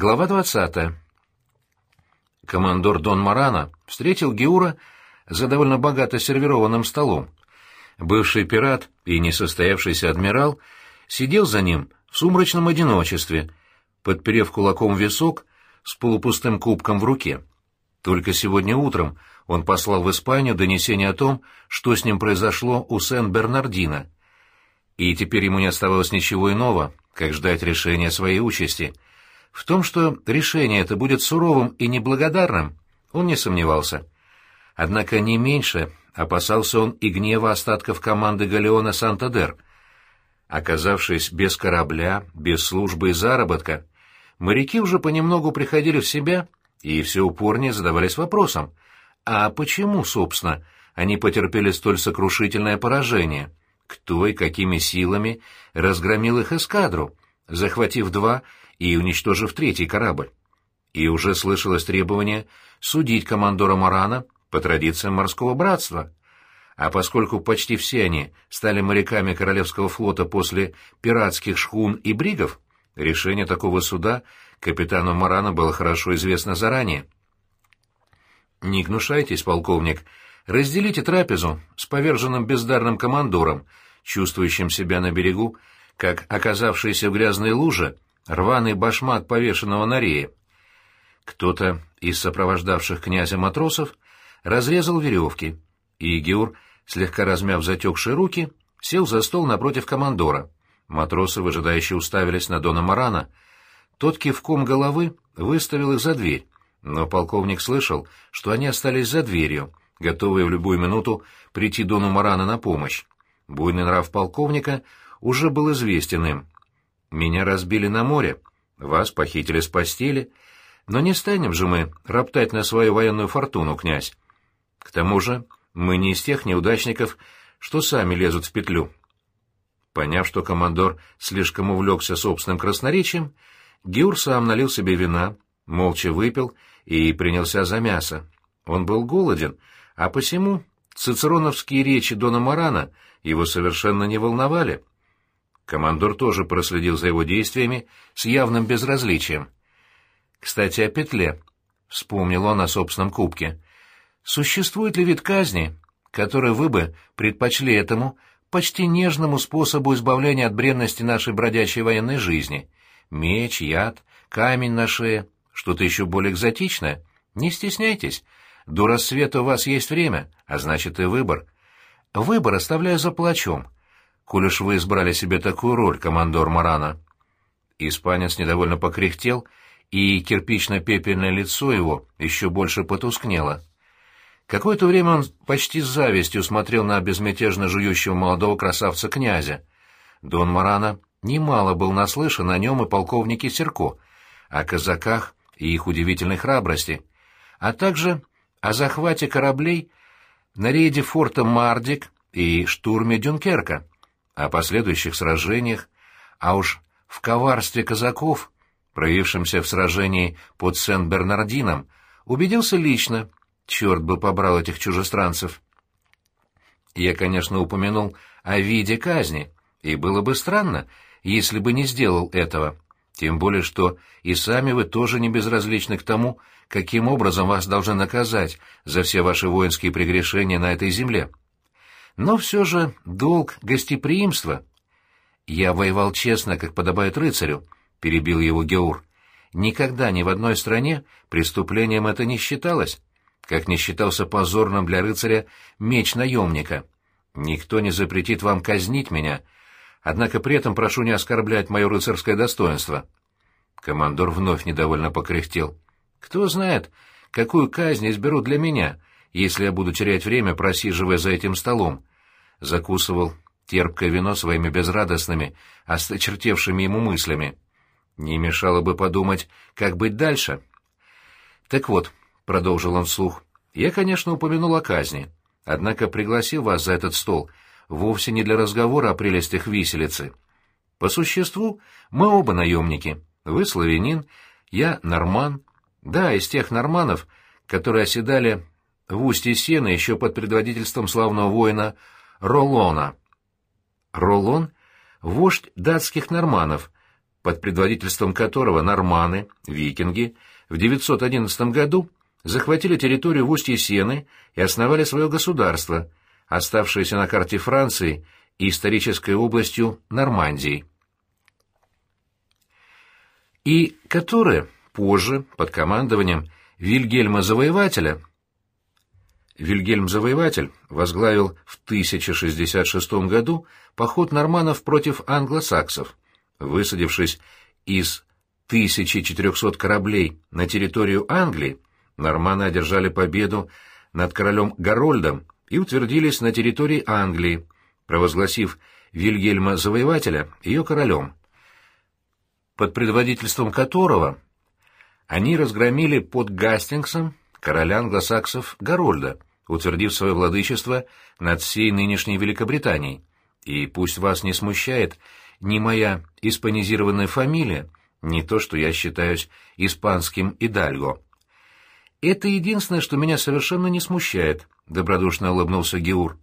Глава 20. Командор Дон Марана встретил Геура за довольно богато сервированным столом. Бывший пират и несостоявшийся адмирал сидел за ним в сумрачном одиночестве, подперев кулаком висок с полупустым кубком в руке. Только сегодня утром он послал в Испанию донесение о том, что с ним произошло у Сен-Бернардино. И теперь ему не оставалось ничего иного, как ждать решения своей участи. В том, что решение это будет суровым и неблагодарным, он не сомневался. Однако не меньше опасался он и гнева остатков команды Галеона Сантадер. Оказавшись без корабля, без службы и заработка, моряки уже понемногу приходили в себя и все упорнее задавались вопросом, а почему, собственно, они потерпели столь сокрушительное поражение? Кто и какими силами разгромил их эскадру, захватив два и уничтожив третий корабль? И уже слышалось требование судить командора Марана по традициям морского братства. А поскольку почти все они стали моряками Королевского флота после пиратских шхун и бригов, решение такого суда капитану Марана было хорошо известно заранее. «Не гнушайтесь, полковник, разделите трапезу с поверженным бездарным командором, чувствующим себя на берегу, как оказавшийся в грязной луже рваный башмак повешенного на рее». Кто-то из сопровождавших князя матросов разрезал веревки, и Геур, слегка размяв затекшие руки, сел за стол напротив командора. Матросы, выжидающе уставились на Дона Марана — тот кивком головы выставил их за дверь, но полковник слышал, что они остались за дверью, готовые в любую минуту прийти Дону Марана на помощь. Буйный нрав полковника уже был известен им. «Меня разбили на море, вас похитили с постели, но не станем же мы роптать на свою военную фортуну, князь. К тому же мы не из тех неудачников, что сами лезут в петлю». Поняв, что командор слишком увлекся собственным красноречием, Гюр сам налил себе вина, молча выпил и принялся за мясо. Он был голоден, а посему цицероновские речи Дона Марана его совершенно не волновали. Командор тоже проследил за его действиями с явным безразличием. «Кстати, о петле», — вспомнил он о собственном кубке. «Существует ли вид казни, который вы бы предпочли этому почти нежному способу избавления от бренности нашей бродячей военной жизни?» меч, яд, камень на шее, что-то еще более экзотичное. Не стесняйтесь. До рассвета у вас есть время, а значит и выбор. Выбор оставляю за плачом. Коль уж вы избрали себе такую роль, командор Марана. Испанец недовольно покряхтел, и кирпично-пепельное лицо его еще больше потускнело. Какое-то время он почти с завистью смотрел на безмятежно жующего молодого красавца князя. Дон Марана Немало был наслышан о нем и полковнике Серко, о казаках и их удивительной храбрости, а также о захвате кораблей на рейде форта Мардик и штурме Дюнкерка, о последующих сражениях, а уж в коварстве казаков, проявившемся в сражении под Сен-Бернардином, убедился лично, черт бы побрал этих чужестранцев. Я, конечно, упомянул о виде казни, и было бы странно, если бы не сделал этого. Тем более, что и сами вы тоже не безразличны к тому, каким образом вас должны наказать за все ваши воинские прегрешения на этой земле. Но все же долг гостеприимства. Я воевал честно, как подобает рыцарю, — перебил его Геур. Никогда ни в одной стране преступлением это не считалось, как не считался позорным для рыцаря меч наемника. Никто не запретит вам казнить меня, — Однако при этом прошу не оскорблять мое рыцарское достоинство. Командор вновь недовольно покряхтел. Кто знает, какую казнь изберут для меня, если я буду терять время, просиживая за этим столом. Закусывал терпкое вино своими безрадостными, осточертевшими ему мыслями. Не мешало бы подумать, как быть дальше. Так вот, — продолжил он вслух, — я, конечно, упомянул о казни, однако пригласил вас за этот стол — вовсе не для разговора о прелестях виселицы. По существу мы оба наемники. Вы славянин, я норман. Да, из тех норманов, которые оседали в устье Сены еще под предводительством славного воина Ролона. Ролон — вождь датских норманов, под предводительством которого норманы, викинги, в 911 году захватили территорию в устье Сены и основали свое государство, оставшееся на карте Франции и исторической областью Нормандии. И которое позже, под командованием Вильгельма Завоевателя, Вильгельм Завоеватель возглавил в 1066 году поход норманнов против англосаксов, высадившись из 1400 кораблей на территорию Англии, норманы одержали победу над королем Гарольдом и утвердились на территории Англии, провозгласив Вильгельма Завоевателя ее королем, под предводительством которого они разгромили под Гастингсом короля англосаксов Гарольда, утвердив свое владычество над всей нынешней Великобританией. И пусть вас не смущает ни моя испанизированная фамилия, ни то, что я считаюсь испанским идальго. Это единственное, что меня совершенно не смущает, — добродушно улыбнулся Геур.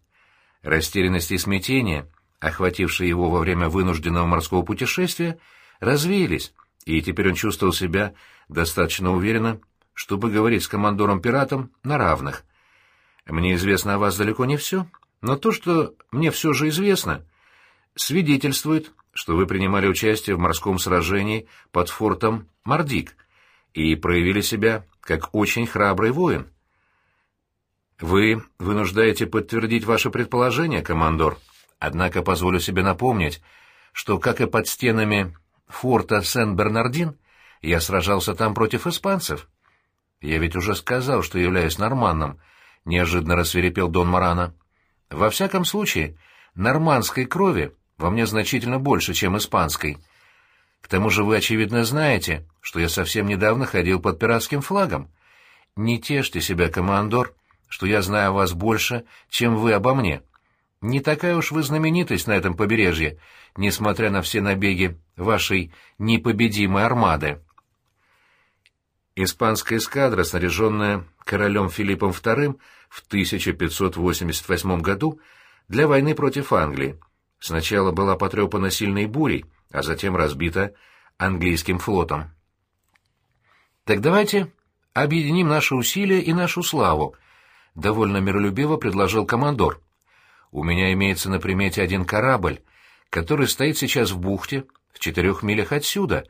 Растерянность и смятение, охватившие его во время вынужденного морского путешествия, развеялись, и теперь он чувствовал себя достаточно уверенно, чтобы говорить с командором-пиратом на равных. Мне известно о вас далеко не все, но то, что мне все же известно, свидетельствует, что вы принимали участие в морском сражении под фортом Мардик и проявили себя как очень храбрый воин. Вы вынуждаете подтвердить ваше предположение, командор, однако позволю себе напомнить, что, как и под стенами форта Сен-Бернардин, я сражался там против испанцев. Я ведь уже сказал, что являюсь норманном, — неожиданно рассверепел Дон Марана. Во всяком случае, нормандской крови во мне значительно больше, чем испанской. К тому же вы, очевидно, знаете, что я совсем недавно ходил под пиратским флагом. Не тешьте себя, командор, что я знаю вас больше, чем вы обо мне. Не такая уж вы знаменитость на этом побережье, несмотря на все набеги вашей непобедимой армады. Испанская эскадра, снаряженная королем Филиппом II в 1588 году для войны против Англии, сначала была потрепана сильной бурей, а затем разбита английским флотом. Так давайте объединим наши усилия и нашу славу, довольно миролюбиво предложил командор. У меня имеется на примете один корабль, который стоит сейчас в бухте в четырех милях отсюда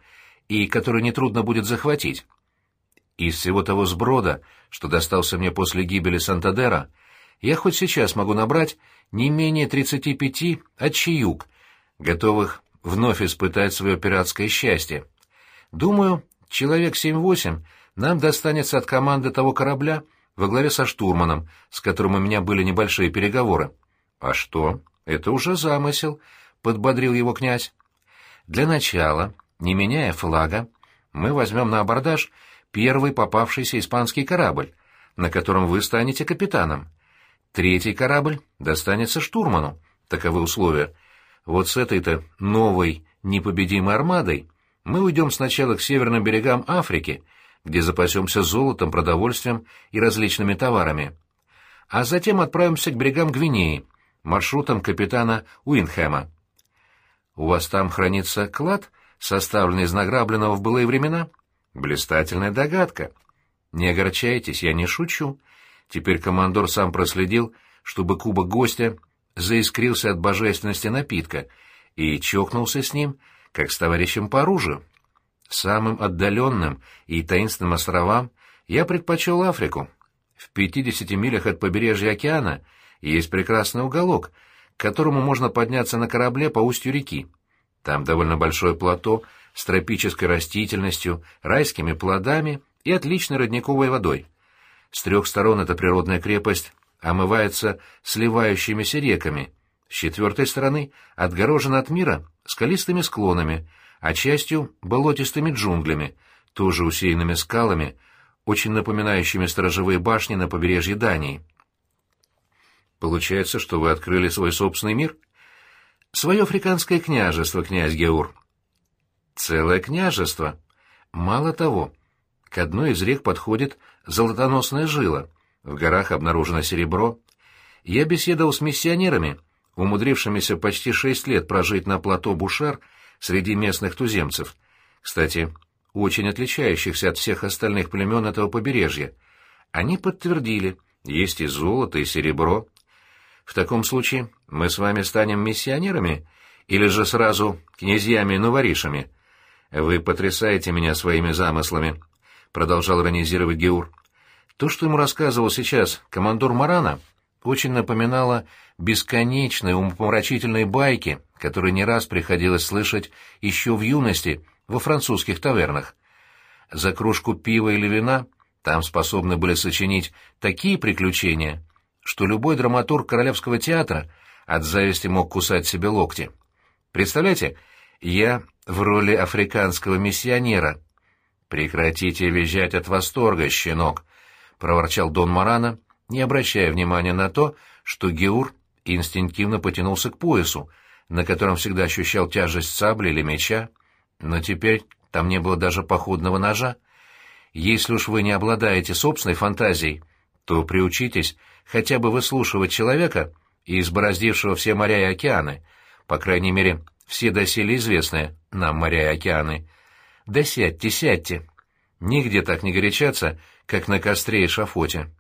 и который нетрудно будет захватить. Из всего того сброда, что достался мне после гибели Сантадера, я хоть сейчас могу набрать не менее 35 отчаюк, готовых вновь испытать свое пиратское счастье. Думаю, человек 7-8 нам достанется от команды того корабля во главе со штурманом, с которым у меня были небольшие переговоры. — А что? Это уже замысел, — подбодрил его князь. — Для начала, не меняя флага, мы возьмем на абордаж первый попавшийся испанский корабль, на котором вы станете капитаном. Третий корабль достанется штурману. Таковы условия. Вот с этой-то новой непобедимой армадой мы уйдем сначала к северным берегам Африки, где запасемся золотом, продовольствием и различными товарами. А затем отправимся к берегам Гвинеи, маршрутом капитана Уинхэма. У вас там хранится клад, составленный из награбленного в былые времена? Блистательная догадка. Не огорчайтесь, я не шучу. Теперь командор сам проследил, чтобы кубок гостя заискрился от божественности напитка и чокнулся с ним, как с товарищем по оружию. Самым отдаленным и таинственным островам я предпочел Африку. В пятидесяти милях от побережья океана есть прекрасный уголок, к которому можно подняться на корабле по устью реки. Там довольно большое плато с тропической растительностью, райскими плодами и отличной родниковой водой. С трех сторон эта природная крепость омывается сливающимися реками, с четвертой стороны отгорожена от мира скалистыми склонами, а частью — болотистыми джунглями, тоже усеянными скалами, очень напоминающими сторожевые башни на побережье Дании. Получается, что вы открыли свой собственный мир? Свое африканское княжество, князь Геур. Целое княжество. Мало того, к одной из рек подходит золотоносная жила, в горах обнаружено серебро. Я беседовал с миссионерами, умудрившимися почти шесть лет прожить на плато Бушар среди местных туземцев — кстати, очень отличающихся от всех остальных племен этого побережья. Они подтвердили, есть и золото, и серебро. В таком случае мы с вами станем миссионерами или же сразу князьями и новоришами? Вы потрясаете меня своими замыслами, — продолжал иронизировать Геур. То, что ему рассказывал сейчас командор Марана, очень напоминало бесконечные умопомрачительные байки, которые не раз приходилось слышать еще в юности во французских тавернах. За кружку пива или вина там способны были сочинить такие приключения, что любой драматург Королевского театра от зависти мог кусать себе локти. Представляете, я в роли африканского миссионера. «Прекратите визжать от восторга, щенок», — проворчал Дон Марана, не обращая внимания на то, что Геур инстинктивно потянулся к поясу, на котором всегда ощущал тяжесть сабли или меча, но теперь там не было даже походного ножа. Если уж вы не обладаете собственной фантазией, то приучитесь хотя бы выслушивать человека, избороздившего все моря и океаны, по крайней мере, все доселе известные нам моря и океаны. Да сядьте, сядьте. Нигде так не горячаться, как на костре и шафоте.